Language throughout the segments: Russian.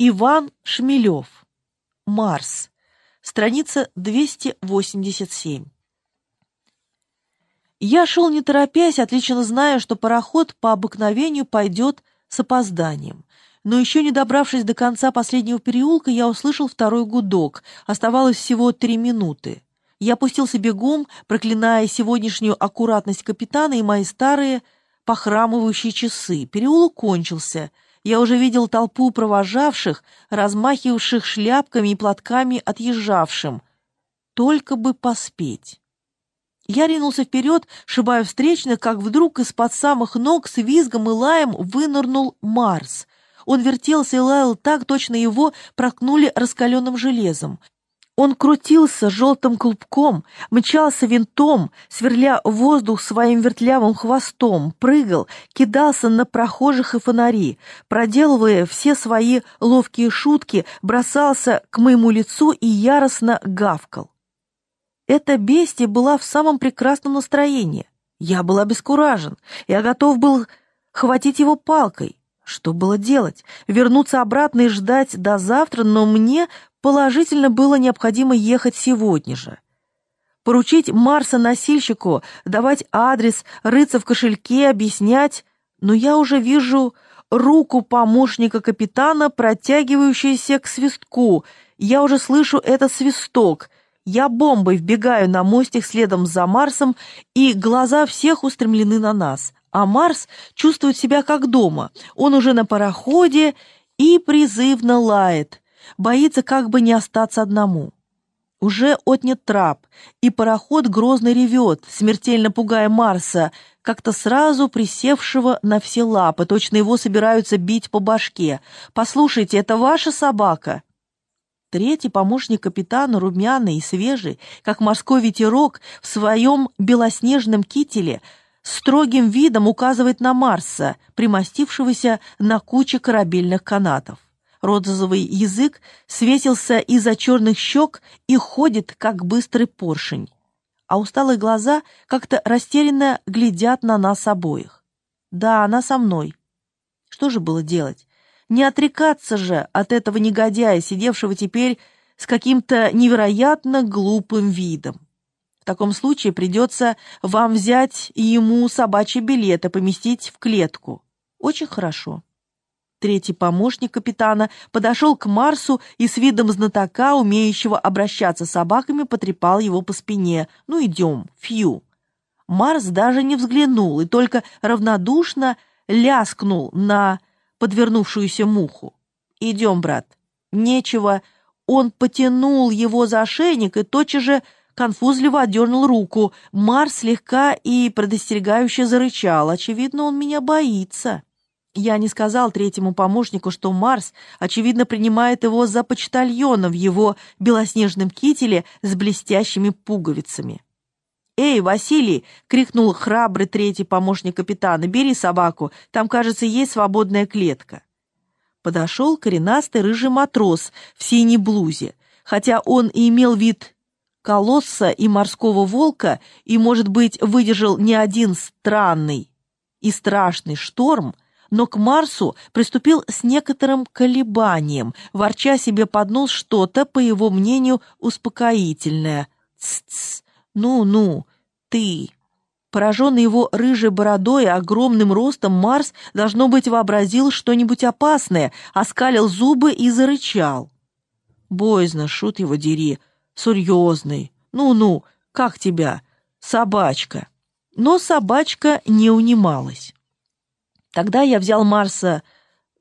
Иван Шмелев. Марс. Страница 287. Я шел не торопясь, отлично зная, что пароход по обыкновению пойдет с опозданием. Но еще не добравшись до конца последнего переулка, я услышал второй гудок. Оставалось всего три минуты. Я пустился бегом, проклиная сегодняшнюю аккуратность капитана и мои старые похрамывающие часы. Переулок кончился — я уже видел толпу провожавших, размахивавших шляпками и платками отъезжавшим. Только бы поспеть. Я ринулся вперед, шибая встречных, как вдруг из-под самых ног с визгом и лаем вынырнул Марс. Он вертелся и лаял так, точно его проткнули раскаленным железом. Он крутился желтым клубком, мчался винтом, сверля воздух своим вертлявым хвостом, прыгал, кидался на прохожих и фонари, проделывая все свои ловкие шутки, бросался к моему лицу и яростно гавкал. Эта бестия была в самом прекрасном настроении. Я был обескуражен, я готов был хватить его палкой. Что было делать? Вернуться обратно и ждать до завтра, но мне Положительно было необходимо ехать сегодня же. Поручить Марса-носильщику, давать адрес, рыться в кошельке, объяснять. Но я уже вижу руку помощника капитана, протягивающуюся к свистку. Я уже слышу этот свисток. Я бомбой вбегаю на мостик следом за Марсом, и глаза всех устремлены на нас. А Марс чувствует себя как дома. Он уже на пароходе и призывно лает боится как бы не остаться одному. Уже отнят трап, и пароход грозно ревет, смертельно пугая Марса, как-то сразу присевшего на все лапы, точно его собираются бить по башке. «Послушайте, это ваша собака?» Третий помощник капитана, румяный и свежий, как морской ветерок, в своем белоснежном кителе, строгим видом указывает на Марса, примостившегося на куче корабельных канатов. Розовый язык свесился из-за черных щек и ходит, как быстрый поршень. А усталые глаза как-то растерянно глядят на нас обоих. Да, она со мной. Что же было делать? Не отрекаться же от этого негодяя, сидевшего теперь с каким-то невероятно глупым видом. В таком случае придется вам взять ему собачий билет и поместить в клетку. Очень хорошо. Третий помощник капитана подошел к Марсу и с видом знатока, умеющего обращаться с собаками, потрепал его по спине. «Ну, идем, фью». Марс даже не взглянул и только равнодушно ляскнул на подвернувшуюся муху. «Идем, брат». Нечего. Он потянул его за ошейник и тотчас же конфузливо отдернул руку. Марс слегка и предостерегающе зарычал. Очевидно, он меня боится. Я не сказал третьему помощнику, что Марс, очевидно, принимает его за почтальона в его белоснежном кителе с блестящими пуговицами. «Эй, Василий!» — крикнул храбрый третий помощник капитана. «Бери собаку, там, кажется, есть свободная клетка». Подошел коренастый рыжий матрос в синей блузе. Хотя он и имел вид колосса и морского волка, и, может быть, выдержал не один странный и страшный шторм, но к Марсу приступил с некоторым колебанием, ворча себе под нос что-то, по его мнению, успокоительное. «Ц-ц, ну-ну, ты!» Пораженный его рыжей бородой и огромным ростом, Марс, должно быть, вообразил что-нибудь опасное, оскалил зубы и зарычал. «Боязно, шут его дери, серьезный. Ну-ну, как тебя? Собачка!» Но собачка не унималась. Тогда я взял Марса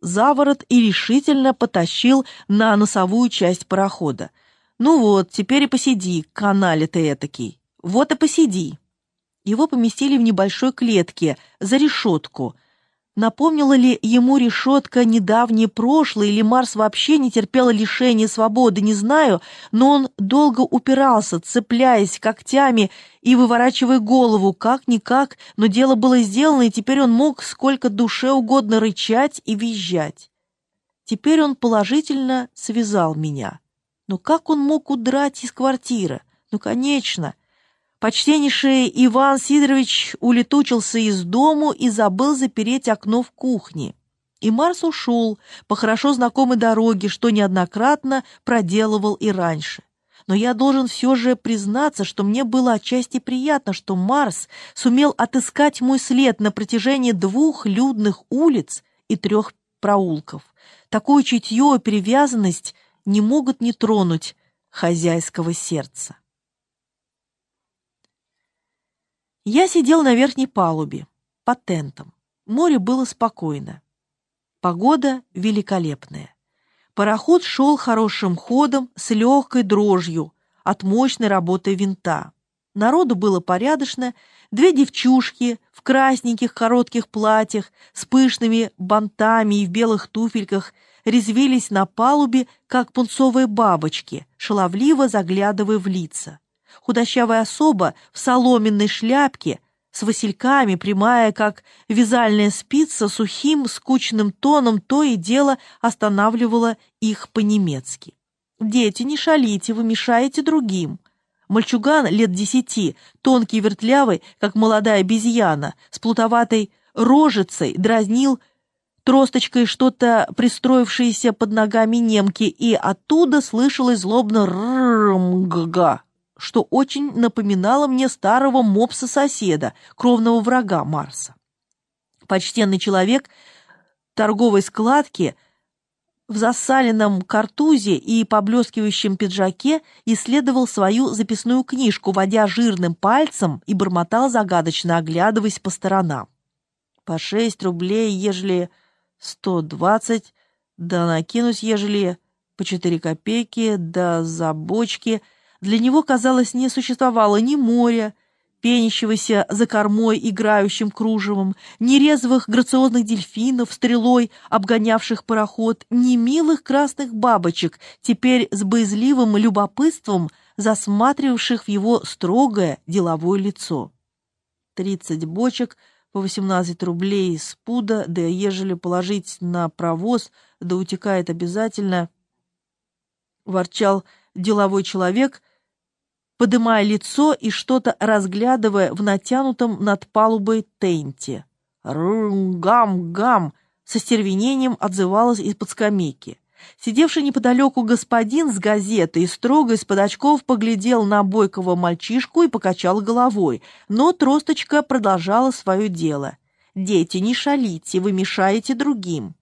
за ворот и решительно потащил на носовую часть парохода. «Ну вот, теперь и посиди, канале ты этакий. Вот и посиди». Его поместили в небольшой клетке, за решетку, Напомнила ли ему решетка недавнее прошлое, или Марс вообще не терпел лишения свободы, не знаю, но он долго упирался, цепляясь когтями и выворачивая голову, как-никак, но дело было сделано, и теперь он мог сколько душе угодно рычать и визжать. Теперь он положительно связал меня. Но как он мог удрать из квартиры? Ну, конечно, Почтеннейший Иван Сидорович улетучился из дому и забыл запереть окно в кухне. и Марс ушел по хорошо знакомой дороге, что неоднократно проделывал и раньше. Но я должен все же признаться, что мне было отчасти приятно, что Марс сумел отыскать мой след на протяжении двух людных улиц и трех проулков. Такое чутье и привязанность не могут не тронуть хозяйского сердца. Я сидел на верхней палубе, под тентом. Море было спокойно. Погода великолепная. Пароход шел хорошим ходом с легкой дрожью от мощной работы винта. Народу было порядочно, две девчушки в красненьких коротких платьях с пышными бантами и в белых туфельках резвились на палубе, как пунцовые бабочки, шаловливо заглядывая в лица. Худощавая особа в соломенной шляпке с васильками, прямая, как вязальная спица, сухим, скучным тоном то и дело останавливала их по-немецки. «Дети, не шалите, вы мешаете другим». Мальчуган лет десяти, тонкий вертлявый, как молодая обезьяна, с плутоватой рожицей, дразнил тросточкой что-то пристроившееся под ногами немки, и оттуда слышалось злобно «рррррм-га-га» что очень напоминало мне старого мопса-соседа, кровного врага Марса. Почтенный человек торговой складки в засаленном картузе и поблескивающем пиджаке исследовал свою записную книжку, водя жирным пальцем и бормотал загадочно, оглядываясь по сторонам. По шесть рублей, ежели сто двадцать, да накинусь, ежели по четыре копейки, да за бочки — для него, казалось, не существовало ни моря, пенящегося за кормой играющим кружевом, ни резвых грациозных дельфинов, стрелой обгонявших пароход, ни милых красных бабочек, теперь с боязливым любопытством засматривавших в его строгое деловое лицо. Тридцать бочек по восемнадцать рублей с пуда, да ежели положить на провоз, да утекает обязательно, ворчал деловой человек — подымая лицо и что-то разглядывая в натянутом над палубой тенте. «Рум-гам-гам!» со стервенением отзывалась из-под скамейки. Сидевший неподалеку господин с газетой строго из-под очков поглядел на бойкого мальчишку и покачал головой, но тросточка продолжала свое дело. «Дети, не шалите, вы мешаете другим».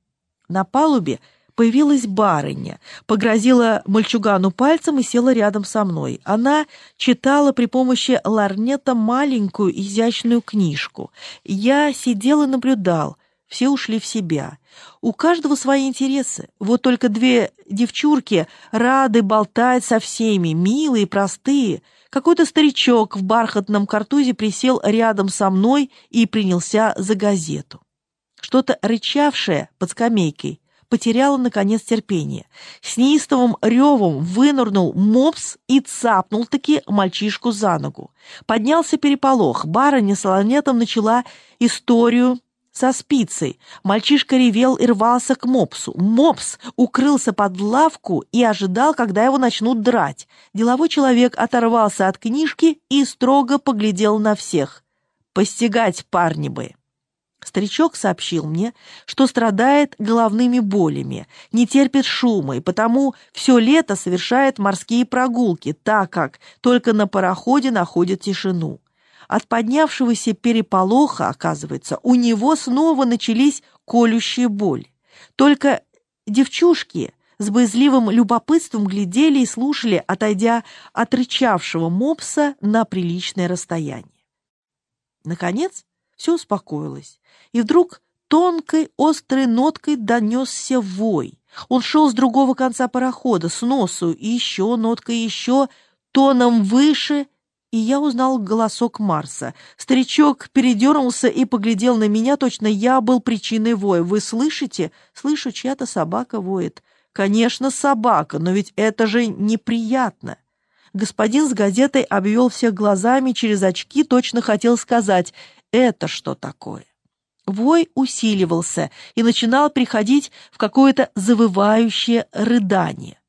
На палубе появилась барыня, погрозила мальчугану пальцем и села рядом со мной. Она читала при помощи ларнета маленькую изящную книжку. Я сидел и наблюдал. Все ушли в себя. У каждого свои интересы. Вот только две девчурки рады болтать со всеми, милые, простые. Какой-то старичок в бархатном картузе присел рядом со мной и принялся за газету. Что-то рычавшее под скамейкой потеряла, наконец, терпение. С неистовым ревом вынырнул мопс и цапнул-таки мальчишку за ногу. Поднялся переполох. Барыня с ланетом начала историю со спицей. Мальчишка ревел и рвался к мопсу. Мопс укрылся под лавку и ожидал, когда его начнут драть. Деловой человек оторвался от книжки и строго поглядел на всех. «Постигать парни бы!» Старичок сообщил мне, что страдает головными болями, не терпит шума и потому все лето совершает морские прогулки, так как только на пароходе находит тишину. От поднявшегося переполоха, оказывается, у него снова начались колющие боли. Только девчушки с боязливым любопытством глядели и слушали, отойдя от рычавшего мопса на приличное расстояние. Наконец, все успокоилось. И вдруг тонкой, острой ноткой донесся вой. Он шел с другого конца парохода, с носу, и еще ноткой, еще, тоном выше, и я узнал голосок Марса. Старичок передернулся и поглядел на меня, точно я был причиной воя. «Вы слышите?» «Слышу, чья-то собака воет». «Конечно, собака, но ведь это же неприятно». Господин с газетой обвел всех глазами через очки, точно хотел сказать это что такое? Вой усиливался и начинал приходить в какое-то завывающее рыдание.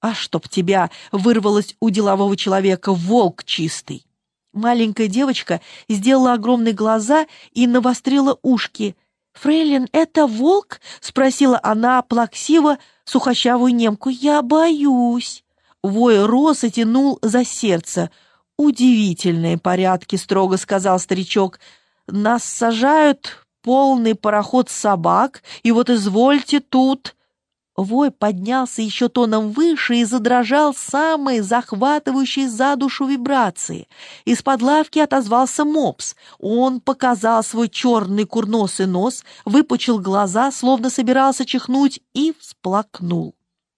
«А чтоб тебя!» — вырвалось у делового человека волк чистый. Маленькая девочка сделала огромные глаза и навострила ушки. «Фрейлин, это волк?» — спросила она плаксиво сухощавую немку. «Я боюсь». Вой рос и тянул за сердце. «Удивительные порядки», — строго сказал старичок. «Нас сажают полный пароход собак, и вот извольте тут...» Вой поднялся еще тоном выше и задрожал самые захватывающие за душу вибрации. Из-под лавки отозвался мопс. Он показал свой черный курносый нос, выпучил глаза, словно собирался чихнуть, и всплакнул.